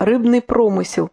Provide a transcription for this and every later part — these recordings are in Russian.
Рыбный промысел.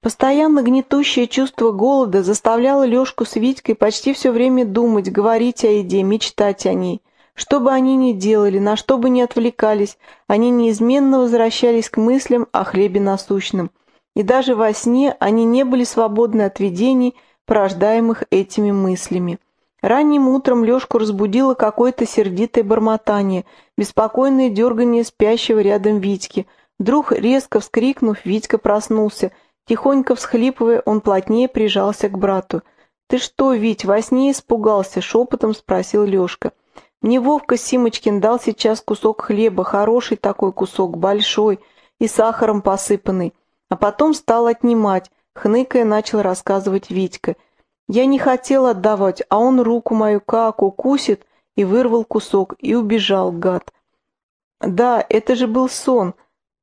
Постоянно гнетущее чувство голода заставляло Лешку с Витькой почти все время думать, говорить о еде, мечтать о ней. Что бы они ни делали, на что бы ни отвлекались, они неизменно возвращались к мыслям о хлебе насущном. И даже во сне они не были свободны от видений, порождаемых этими мыслями. Ранним утром Лешку разбудило какое-то сердитое бормотание, беспокойное дергание спящего рядом Витьки. Вдруг, резко вскрикнув, Витька проснулся. Тихонько всхлипывая, он плотнее прижался к брату. «Ты что, Вить, во сне испугался?» — шепотом спросил Лешка. «Мне Вовка Симочкин дал сейчас кусок хлеба, хороший такой кусок, большой, и сахаром посыпанный. А потом стал отнимать», — хныкая начал рассказывать Витька — я не хотел отдавать, а он руку мою как укусит и вырвал кусок, и убежал, гад. Да, это же был сон.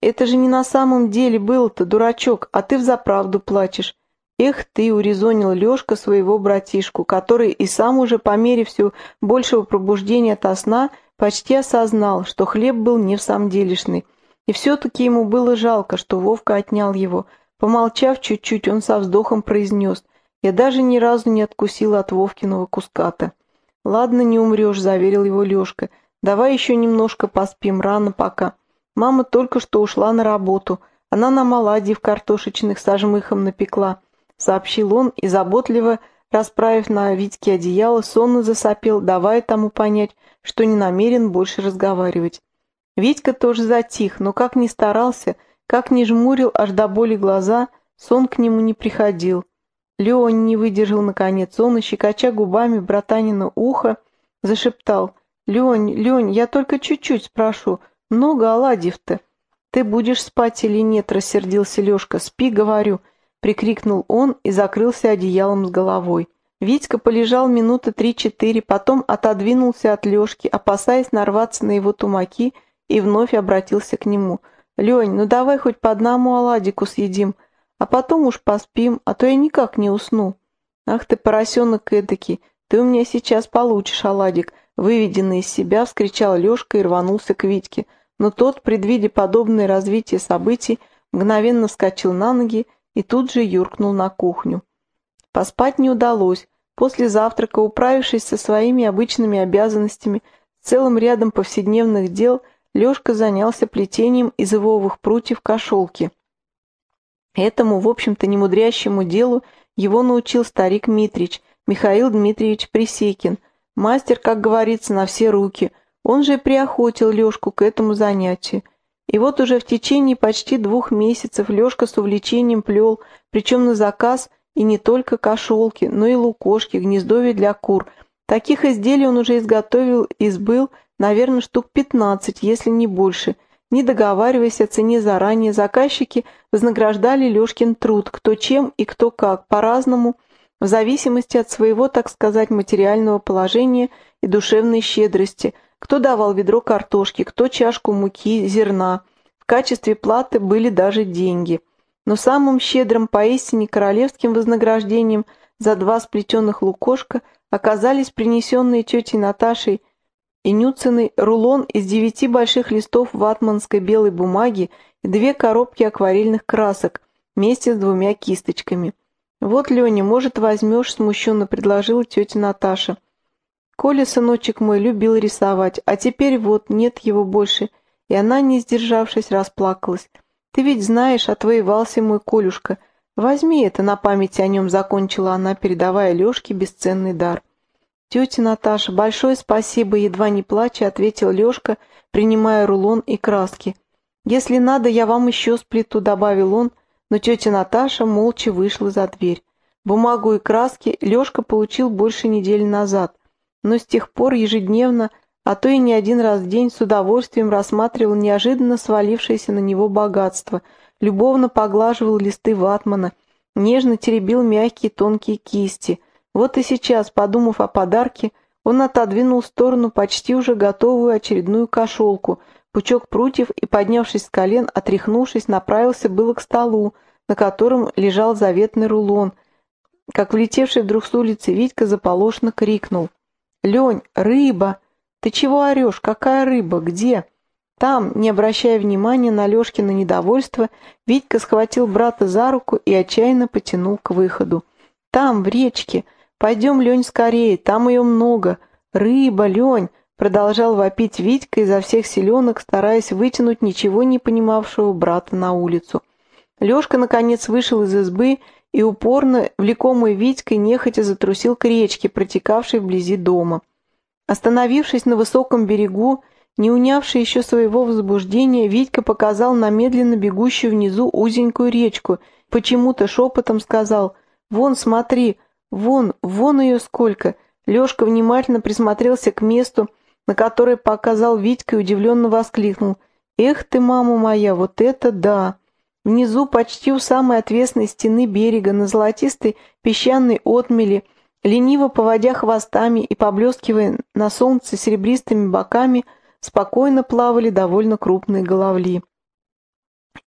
Это же не на самом деле был-то, дурачок, а ты взаправду плачешь. Эх ты, урезонил Лешка своего братишку, который и сам уже по мере все большего пробуждения от сна почти осознал, что хлеб был не в самом делешный. И все-таки ему было жалко, что Вовка отнял его. Помолчав чуть-чуть, он со вздохом произнес — я даже ни разу не откусила от Вовкиного куска-то. «Ладно, не умрешь», — заверил его Лешка. «Давай еще немножко поспим, рано пока. Мама только что ушла на работу. Она нам оладьев картошечных со жмыхом напекла», — сообщил он и, заботливо расправив на Витьке одеяло, сонно засопел, давая тому понять, что не намерен больше разговаривать. Витька тоже затих, но как ни старался, как ни жмурил аж до боли глаза, сон к нему не приходил. Леон не выдержал наконец. Он, щекоча губами братанина ухо, зашептал. «Лень, Лень, я только чуть-чуть спрошу. Много оладьев-то?» «Ты будешь спать или нет?» — рассердился Лешка. «Спи, говорю!» — прикрикнул он и закрылся одеялом с головой. Витька полежал минуты три-четыре, потом отодвинулся от Лешки, опасаясь нарваться на его тумаки, и вновь обратился к нему. «Лень, ну давай хоть по одному оладику съедим!» А потом уж поспим, а то я никак не усну. Ах ты, поросенок эдакий, ты у меня сейчас получишь оладик, выведенный из себя, вскричал Лешка и рванулся к Витьке. Но тот, предвидя подобное развитие событий, мгновенно вскочил на ноги и тут же юркнул на кухню. Поспать не удалось. После завтрака, управившись со своими обычными обязанностями, с целым рядом повседневных дел, Лешка занялся плетением из ивовых прутьев кошелки. Этому, в общем-то, немудрящему делу его научил старик Митрич, Михаил Дмитриевич Присекин, мастер, как говорится, на все руки. Он же приохотил Лешку к этому занятию. И вот уже в течение почти двух месяцев Лешка с увлечением плел, причем на заказ, и не только кошелки, но и лукошки, гнездовья для кур. Таких изделий он уже изготовил и сбыл, наверное, штук 15, если не больше – не договариваясь о цене заранее, заказчики вознаграждали Лешкин труд, кто чем и кто как, по-разному, в зависимости от своего, так сказать, материального положения и душевной щедрости, кто давал ведро картошки, кто чашку муки, зерна. В качестве платы были даже деньги. Но самым щедрым, поистине королевским вознаграждением за два сплетенных лукошка оказались принесенные тетей Наташей и Нюцины рулон из девяти больших листов ватманской белой бумаги и две коробки акварельных красок вместе с двумя кисточками. «Вот, Леня, может, возьмешь?» — смущенно предложила тетя Наташа. Коля, сыночек мой, любил рисовать, а теперь вот нет его больше, и она, не сдержавшись, расплакалась. «Ты ведь знаешь, отвоевался мой Колюшка. Возьми это на память о нем», — закончила она, передавая Лешке бесценный дар. «Тетя Наташа, большое спасибо!» — едва не плача, ответил Лешка, принимая рулон и краски. «Если надо, я вам еще сплету», — добавил он, но тетя Наташа молча вышла за дверь. Бумагу и краски Лешка получил больше недели назад, но с тех пор ежедневно, а то и не один раз в день с удовольствием рассматривал неожиданно свалившееся на него богатство, любовно поглаживал листы ватмана, нежно теребил мягкие тонкие кисти — вот и сейчас, подумав о подарке, он отодвинул в сторону почти уже готовую очередную кошелку, пучок прутьев и, поднявшись с колен, отряхнувшись, направился было к столу, на котором лежал заветный рулон. Как влетевший вдруг с улицы Витька заполошно крикнул. «Лень, рыба! Ты чего орешь? Какая рыба? Где?» Там, не обращая внимания на Лешкино недовольство, Витька схватил брата за руку и отчаянно потянул к выходу. «Там, в речке. Пойдем, Лень, скорее, там ее много. Рыба, Лень!» Продолжал вопить Витька изо всех селенок, стараясь вытянуть ничего не понимавшего брата на улицу. Лешка, наконец, вышел из избы и упорно, влекомый Витькой, нехотя затрусил к речке, протекавшей вблизи дома. Остановившись на высоком берегу, не унявший еще своего возбуждения, Витька показал на медленно бегущую внизу узенькую речку, почему-то шепотом сказал «Вон, смотри, вон, вон ее сколько!» Лешка внимательно присмотрелся к месту, на которое показал Витька и удивленно воскликнул «Эх ты, мама моя, вот это да!» Внизу, почти у самой отвесной стены берега, на золотистой песчаной отмели, лениво поводя хвостами и поблескивая на солнце серебристыми боками – спокойно плавали довольно крупные головли.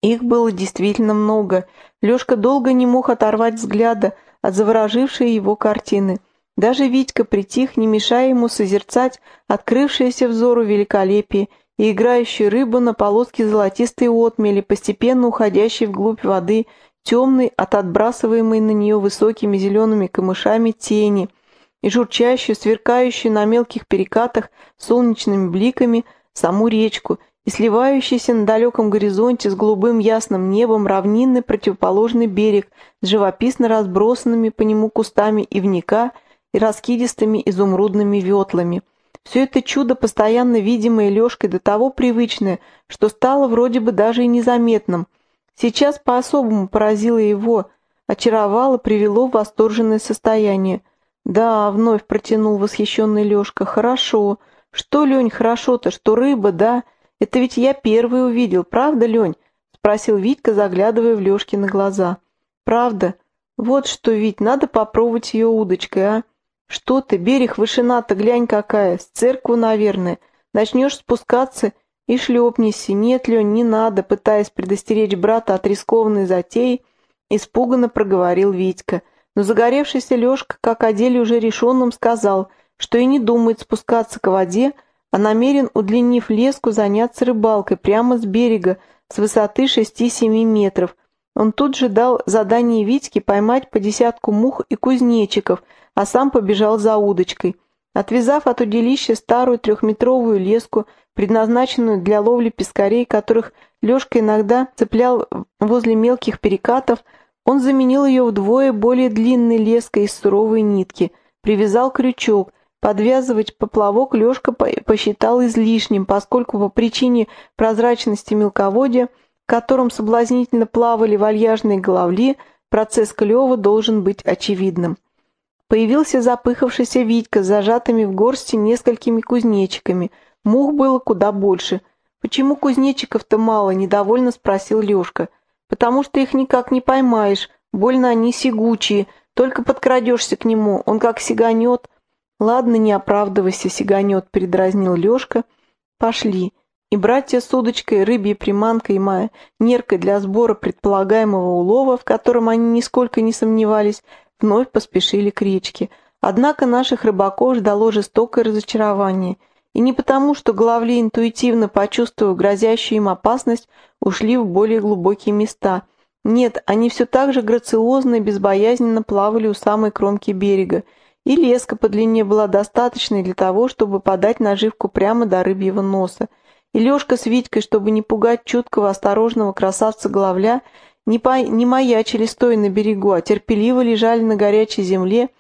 Их было действительно много. Лешка долго не мог оторвать взгляда от заворожившей его картины. Даже Витька притих, не мешая ему созерцать открывшееся взору великолепие и играющую рыбу на полоске золотистой отмели, постепенно уходящей вглубь воды, темной от отбрасываемой на нее высокими зелеными камышами тени — и журчащую, сверкающую на мелких перекатах солнечными бликами саму речку и сливающийся на далеком горизонте с голубым ясным небом равнинный противоположный берег с живописно разбросанными по нему кустами ивника и раскидистыми изумрудными ветлами. Все это чудо, постоянно видимое Лешкой, до того привычное, что стало вроде бы даже и незаметным. Сейчас по-особому поразило его, очаровало, привело в восторженное состояние – «Да», — вновь протянул восхищенный Лешка, — «хорошо. Что, Лень, хорошо-то, что рыба, да? Это ведь я первый увидел, правда, Лень?» — спросил Витька, заглядывая в Лешкины глаза. «Правда. Вот что, Вить, надо попробовать ее удочкой, а? Что ты, берег, вышина-то, глянь какая, с церкву, наверное. Начнешь спускаться и шлепнешься. Нет, Лень, не надо», — пытаясь предостеречь брата от рискованной затеи, испуганно проговорил Витька — но загоревшийся Лешка, как о деле уже решенном, сказал, что и не думает спускаться к воде, а намерен, удлинив леску, заняться рыбалкой прямо с берега, с высоты 6-7 метров. Он тут же дал задание Витьке поймать по десятку мух и кузнечиков, а сам побежал за удочкой. Отвязав от удилища старую трехметровую леску, предназначенную для ловли пескарей, которых Лешка иногда цеплял возле мелких перекатов, он заменил ее вдвое более длинной леской из суровой нитки, привязал крючок. Подвязывать поплавок Лешка посчитал излишним, поскольку по причине прозрачности мелководья, в котором соблазнительно плавали вальяжные головли, процесс клева должен быть очевидным. Появился запыхавшийся Витька с зажатыми в горсти несколькими кузнечиками. Мух было куда больше. «Почему кузнечиков-то мало?» – недовольно спросил Лешка – потому что их никак не поймаешь, больно они сигучие, только подкрадешься к нему, он как сиганет. Ладно, не оправдывайся, сиганет, передразнил Лешка. Пошли. И братья с удочкой, рыбьей приманкой и моя неркой для сбора предполагаемого улова, в котором они нисколько не сомневались, вновь поспешили к речке. Однако наших рыбаков ждало жестокое разочарование – и не потому, что главли интуитивно почувствовав грозящую им опасность, ушли в более глубокие места. Нет, они все так же грациозно и безбоязненно плавали у самой кромки берега, и леска по длине была достаточной для того, чтобы подать наживку прямо до рыбьего носа. И Лешка с Витькой, чтобы не пугать чуткого, осторожного красавца-главля, не, по... не маячили стоя на берегу, а терпеливо лежали на горячей земле,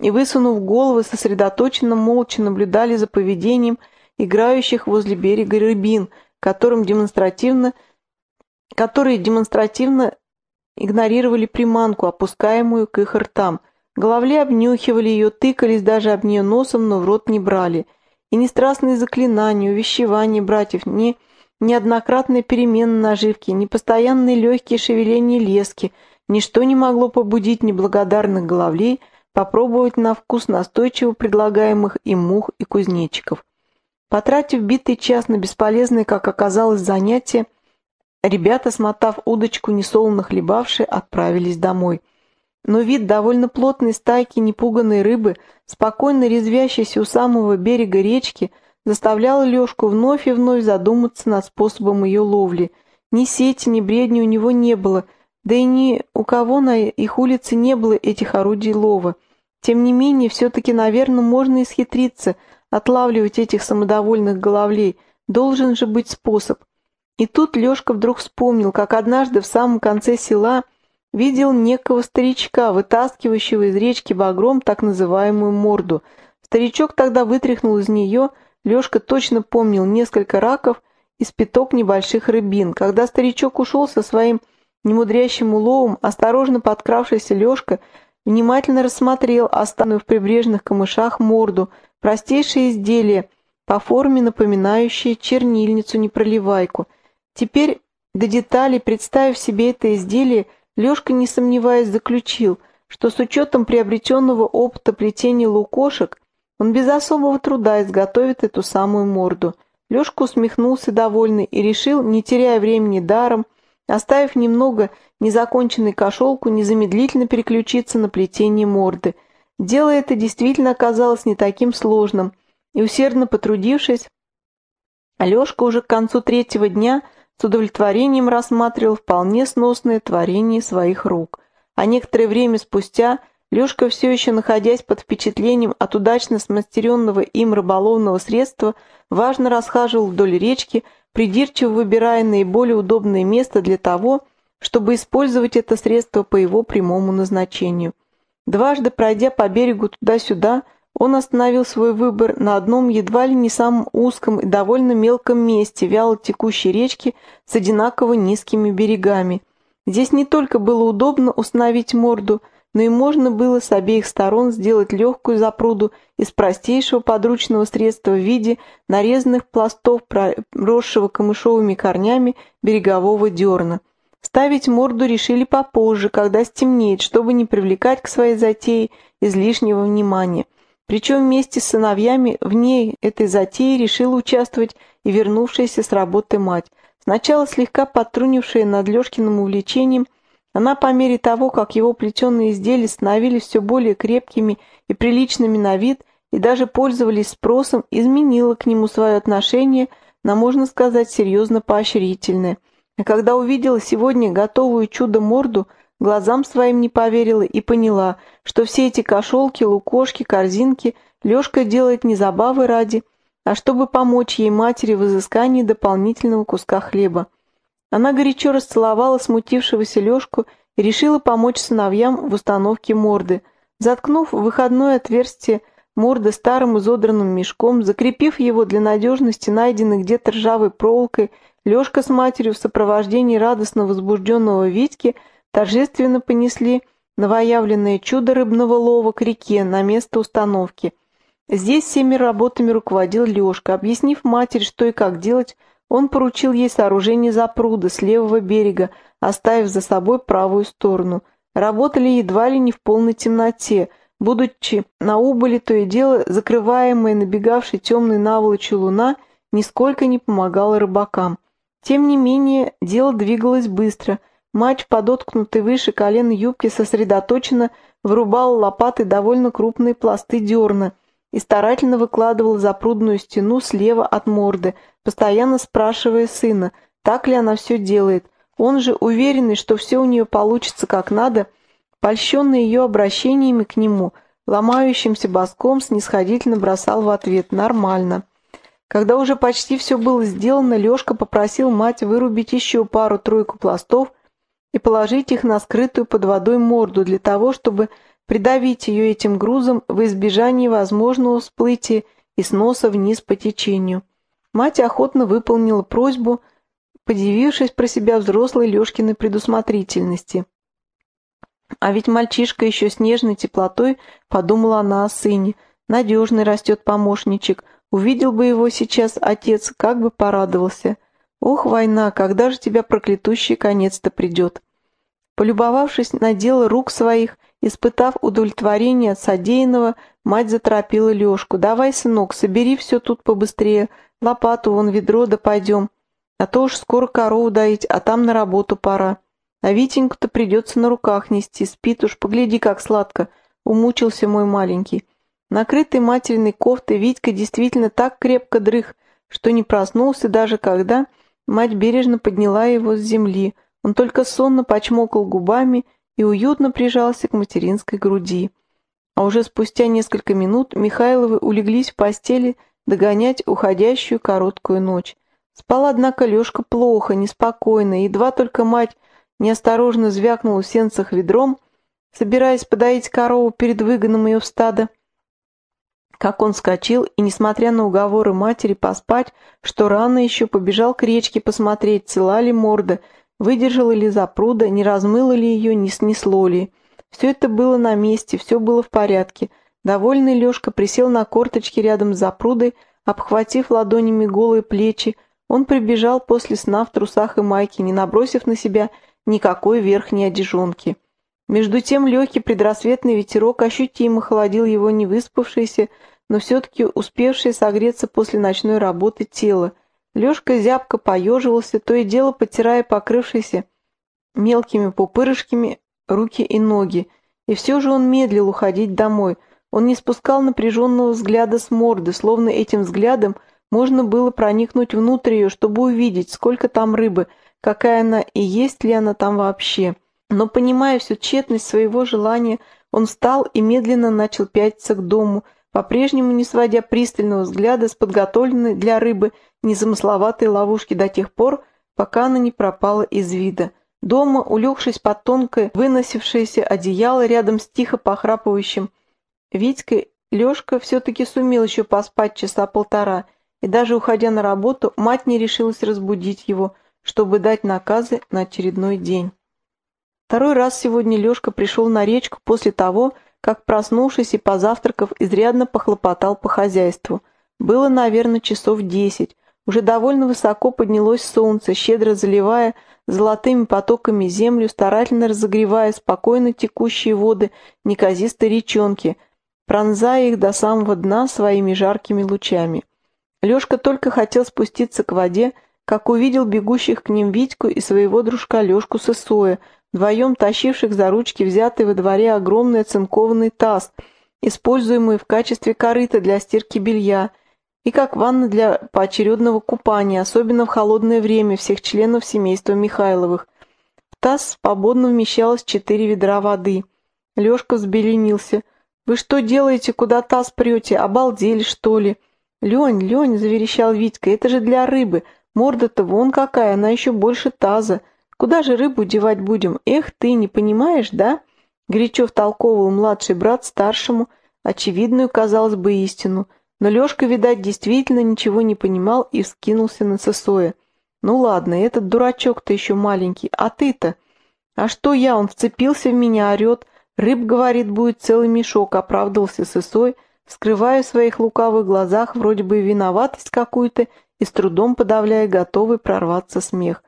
и, высунув головы, сосредоточенно молча наблюдали за поведением играющих возле берега рыбин, которым демонстративно, которые демонстративно игнорировали приманку, опускаемую к их ртам. Головли обнюхивали ее, тыкались даже об нее носом, но в рот не брали. И ни страстные заклинания, увещевания братьев, ни неоднократные перемены наживки, ни постоянные легкие шевеления лески, ничто не могло побудить неблагодарных головлей – попробовать на вкус настойчиво предлагаемых им мух и кузнечиков. Потратив битый час на бесполезное, как оказалось, занятие, ребята, смотав удочку, несолоно хлебавшие, отправились домой. Но вид довольно плотной стайки непуганной рыбы, спокойно резвящейся у самого берега речки, заставляла Лешку вновь и вновь задуматься над способом ее ловли. Ни сети, ни бредни у него не было, да и ни у кого на их улице не было этих орудий лова. Тем не менее, все-таки, наверное, можно исхитриться, отлавливать этих самодовольных головлей. Должен же быть способ. И тут Лешка вдруг вспомнил, как однажды в самом конце села видел некого старичка, вытаскивающего из речки багром так называемую морду. Старичок тогда вытряхнул из нее, Лешка точно помнил, несколько раков и спиток небольших рыбин. Когда старичок ушел со своим немудрящим уловом, осторожно подкравшийся Лешка внимательно рассмотрел останную в прибрежных камышах морду, простейшее изделие, по форме напоминающее чернильницу-непроливайку — Теперь до деталей, представив себе это изделие, Лешка, не сомневаясь, заключил, что с учетом приобретенного опыта плетения лукошек он без особого труда изготовит эту самую морду. Лешка усмехнулся довольный и решил, не теряя времени даром, оставив немного незаконченной кошелку, незамедлительно переключиться на плетение морды. Дело это действительно оказалось не таким сложным, и усердно потрудившись, Лешка уже к концу третьего дня – с удовлетворением рассматривал вполне сносное творение своих рук. А некоторое время спустя Лешка, все еще находясь под впечатлением от удачно смастеренного им рыболовного средства, важно расхаживал вдоль речки, придирчиво выбирая наиболее удобное место для того, чтобы использовать это средство по его прямому назначению. Дважды пройдя по берегу туда-сюда, он остановил свой выбор на одном едва ли не самом узком и довольно мелком месте вяло текущей речки с одинаково низкими берегами. Здесь не только было удобно установить морду, но и можно было с обеих сторон сделать легкую запруду из простейшего подручного средства в виде нарезанных пластов, проросшего камышовыми корнями берегового дерна. Ставить морду решили попозже, когда стемнеет, чтобы не привлекать к своей затее излишнего внимания – причем вместе с сыновьями в ней этой затеи решила участвовать и вернувшаяся с работы мать. Сначала слегка подтрунившая над Лешкиным увлечением, она по мере того, как его плетеные изделия становились все более крепкими и приличными на вид и даже пользовались спросом, изменила к нему свое отношение на, можно сказать, серьезно поощрительное. А когда увидела сегодня готовую чудо-морду, Глазам своим не поверила и поняла, что все эти кошелки, лукошки, корзинки Лешка делает не забавы ради, а чтобы помочь ей матери в изыскании дополнительного куска хлеба. Она горячо расцеловала смутившегося Лешку и решила помочь сыновьям в установке морды. Заткнув выходное отверстие морды старым изодранным мешком, закрепив его для надежности найденной где-то ржавой проволокой, Лешка с матерью в сопровождении радостно возбужденного Витьки – торжественно понесли новоявленное чудо рыбного лова к реке на место установки. Здесь всеми работами руководил Лешка. Объяснив матери, что и как делать, он поручил ей сооружение запруда с левого берега, оставив за собой правую сторону. Работали едва ли не в полной темноте, будучи на убыли то и дело закрываемая набегавшей темной наволочью луна нисколько не помогала рыбакам. Тем не менее, дело двигалось быстро – Мать в подоткнутой выше колен юбки сосредоточенно врубала лопатой довольно крупные пласты дерна и старательно выкладывала запрудную стену слева от морды, постоянно спрашивая сына, так ли она все делает. Он же, уверенный, что все у нее получится как надо, польщенный ее обращениями к нему, ломающимся боском снисходительно бросал в ответ «нормально». Когда уже почти все было сделано, Лешка попросил мать вырубить еще пару-тройку пластов и положить их на скрытую под водой морду для того, чтобы придавить ее этим грузом в избежании возможного всплытия и сноса вниз по течению. Мать охотно выполнила просьбу, подивившись про себя взрослой Лешкиной предусмотрительности. А ведь мальчишка еще с нежной теплотой подумала она о сыне. Надежный растет помощничек. Увидел бы его сейчас отец, как бы порадовался. Ох, война, когда же тебя проклятущий конец-то придет? Полюбовавшись на дело рук своих, испытав удовлетворение от содеянного, мать заторопила Лешку. «Давай, сынок, собери все тут побыстрее, лопату, вон ведро, да пойдем. А то уж скоро корову доить, а там на работу пора. А Витеньку-то придется на руках нести, спит уж, погляди, как сладко. Умучился мой маленький. Накрытый материной кофтой Витька действительно так крепко дрых, что не проснулся даже когда мать бережно подняла его с земли. Он только сонно почмокал губами и уютно прижался к материнской груди. А уже спустя несколько минут Михайловы улеглись в постели догонять уходящую короткую ночь. Спал, однако, Лешка плохо, неспокойно, едва только мать неосторожно звякнула в сенцах ведром, собираясь подоить корову перед выгоном ее в стадо, как он скочил и, несмотря на уговоры матери поспать, что рано еще побежал к речке посмотреть, цела ли морда, выдержала ли запруда, не размыло ли ее, не снесло ли. Все это было на месте, все было в порядке. Довольный Лешка присел на корточки рядом с запрудой, обхватив ладонями голые плечи, он прибежал после сна в трусах и майке, не набросив на себя никакой верхней одежонки. Между тем легкий предрассветный ветерок ощутимо холодил его невыспавшееся, но все-таки успевшее согреться после ночной работы тело. Лешка зябко поеживался, то и дело потирая покрывшиеся мелкими пупырышками руки и ноги. И все же он медлил уходить домой. Он не спускал напряженного взгляда с морды, словно этим взглядом можно было проникнуть внутрь ее, чтобы увидеть, сколько там рыбы, какая она и есть ли она там вообще. Но, понимая всю тщетность своего желания, он встал и медленно начал пятиться к дому, по-прежнему не сводя пристального взгляда с подготовленной для рыбы незамысловатой ловушки до тех пор, пока она не пропала из вида. Дома, улегшись под тонкое, выносившееся одеяло рядом с тихо похрапывающим Витькой, Лешка все-таки сумел еще поспать часа полтора, и даже уходя на работу, мать не решилась разбудить его, чтобы дать наказы на очередной день. Второй раз сегодня Лешка пришел на речку после того, как, проснувшись и позавтракав, изрядно похлопотал по хозяйству. Было, наверное, часов десять. Уже довольно высоко поднялось солнце, щедро заливая золотыми потоками землю, старательно разогревая спокойно текущие воды неказистой речонки, пронзая их до самого дна своими жаркими лучами. Лешка только хотел спуститься к воде, как увидел бегущих к ним Витьку и своего дружка Лешку Сысоя, вдвоем тащивших за ручки взятый во дворе огромный оцинкованный таз, используемый в качестве корыта для стирки белья, и как ванна для поочередного купания, особенно в холодное время всех членов семейства Михайловых. В таз свободно вмещалось четыре ведра воды. Лешка взбеленился. «Вы что делаете, куда таз прете? Обалдели, что ли?» «Лень, Лень!» — заверещал Витька. «Это же для рыбы. Морда-то вон какая, она еще больше таза. Куда же рыбу девать будем? Эх ты, не понимаешь, да?» Горячо втолковывал младший брат старшему, очевидную, казалось бы, истину. Но Лешка, видать, действительно ничего не понимал и вскинулся на Сосоя. «Ну ладно, этот дурачок-то еще маленький, а ты-то?» «А что я? Он вцепился в меня, орет. Рыб, говорит, будет целый мешок», — оправдывался Сосой, скрывая в своих лукавых глазах вроде бы виноватость какую-то и с трудом подавляя готовый прорваться смех.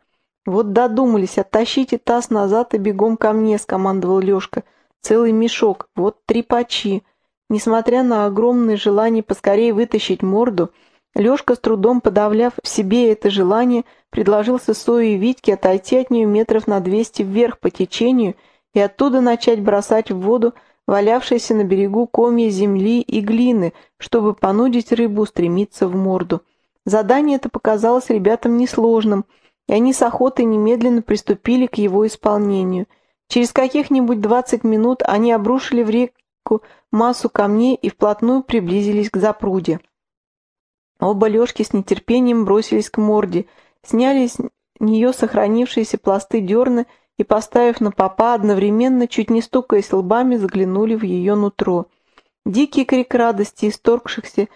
«Вот додумались, оттащите таз назад и бегом ко мне», — скомандовал Лешка. «Целый мешок, вот три пачи». Несмотря на огромное желание поскорее вытащить морду, Лешка, с трудом подавляв в себе это желание, предложил Сысою и Витьке отойти от нее метров на двести вверх по течению и оттуда начать бросать в воду валявшиеся на берегу комья земли и глины, чтобы понудить рыбу стремиться в морду. Задание это показалось ребятам несложным — и они с охотой немедленно приступили к его исполнению. Через каких-нибудь двадцать минут они обрушили в реку массу камней и вплотную приблизились к запруде. Оба Лешки с нетерпением бросились к морде, сняли с нее сохранившиеся пласты дерна и, поставив на попа, одновременно, чуть не стукаясь лбами, заглянули в ее нутро. Дикий крик радости, исторгшихся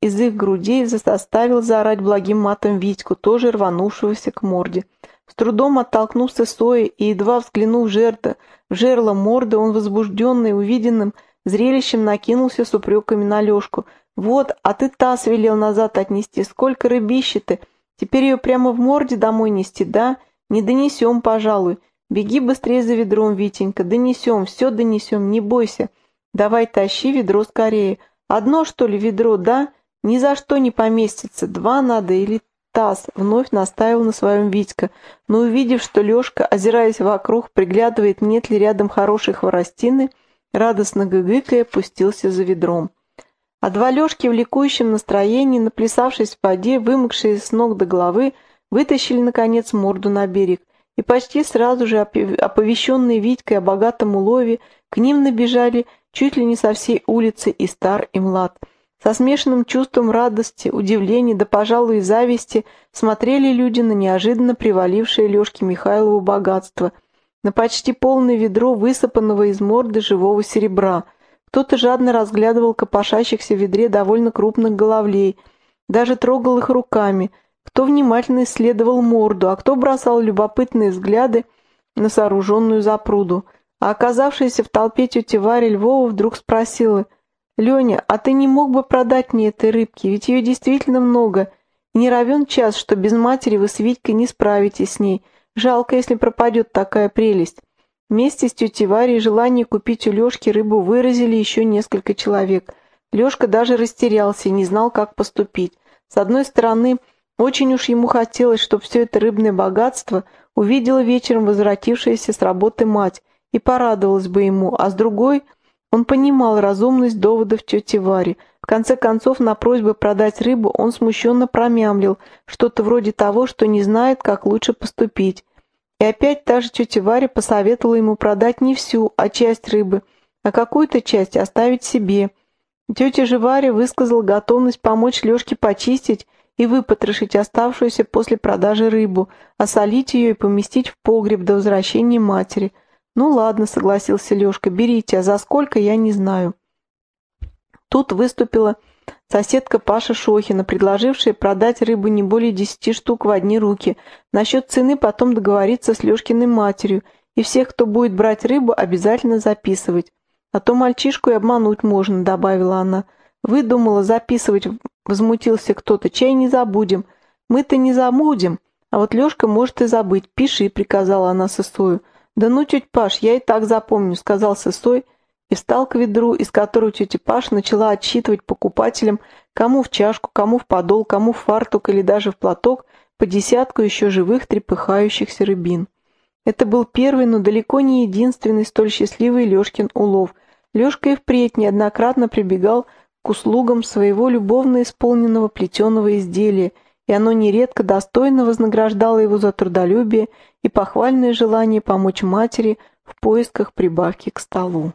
из их грудей заставил заорать благим матом Витьку, тоже рванувшегося к морде. С трудом оттолкнулся Сои и, едва взглянув жерда, в жерло морды, он, возбужденный увиденным зрелищем, накинулся с упреками на Лешку. «Вот, а ты таз велел назад отнести. Сколько рыбищи ты! Теперь ее прямо в морде домой нести, да? Не донесем, пожалуй. Беги быстрее за ведром, Витенька. Донесем, все донесем, не бойся. Давай тащи ведро скорее. Одно, что ли, ведро, да?» Ни за что не поместится, два надо или таз, вновь настаивал на своем Витька, но увидев, что Лешка, озираясь вокруг, приглядывает, нет ли рядом хорошей хворостины, радостно гыгыкая, пустился за ведром. А два Лешки в ликующем настроении, наплясавшись в воде, вымокшие с ног до головы, вытащили, наконец, морду на берег, и почти сразу же, оповещенные Витькой о богатом улове, к ним набежали чуть ли не со всей улицы и стар, и млад. Со смешанным чувством радости, удивления, да, пожалуй, и зависти смотрели люди на неожиданно привалившее Лешке Михайлову богатство, на почти полное ведро высыпанного из морды живого серебра. Кто-то жадно разглядывал копошащихся в ведре довольно крупных головлей, даже трогал их руками, кто внимательно исследовал морду, а кто бросал любопытные взгляды на сооруженную запруду. А оказавшаяся в толпе тетя Варя Львова вдруг спросила — «Леня, а ты не мог бы продать мне этой рыбки, ведь ее действительно много, и не равен час, что без матери вы с Витькой не справитесь с ней. Жалко, если пропадет такая прелесть». Вместе с тетей Варей желание купить у Лешки рыбу выразили еще несколько человек. Лешка даже растерялся и не знал, как поступить. С одной стороны, очень уж ему хотелось, чтобы все это рыбное богатство увидела вечером возвратившаяся с работы мать и порадовалась бы ему, а с другой – он понимал разумность доводов тети Вари. В конце концов, на просьбу продать рыбу он смущенно промямлил, что-то вроде того, что не знает, как лучше поступить. И опять та же тетя Варя посоветовала ему продать не всю, а часть рыбы, а какую-то часть оставить себе. Тетя же Варя высказала готовность помочь Лешке почистить и выпотрошить оставшуюся после продажи рыбу, осолить ее и поместить в погреб до возвращения матери – «Ну ладно», — согласился Лешка, — «берите, а за сколько, я не знаю». Тут выступила соседка Паша Шохина, предложившая продать рыбу не более десяти штук в одни руки. Насчет цены потом договориться с Лешкиной матерью, и всех, кто будет брать рыбу, обязательно записывать. А то мальчишку и обмануть можно, добавила она. Выдумала записывать, возмутился кто-то. Чай не забудем. Мы-то не забудем, а вот Лешка может и забыть. Пиши, приказала она сосою. «Да ну, тетя Паш, я и так запомню», — сказал Сысой и встал к ведру, из которого тетя Паш начала отсчитывать покупателям, кому в чашку, кому в подол, кому в фартук или даже в платок, по десятку еще живых трепыхающихся рыбин. Это был первый, но далеко не единственный столь счастливый Лешкин улов. Лешка и впредь неоднократно прибегал к услугам своего любовно исполненного плетеного изделия — и оно нередко достойно вознаграждало его за трудолюбие и похвальное желание помочь матери в поисках прибавки к столу.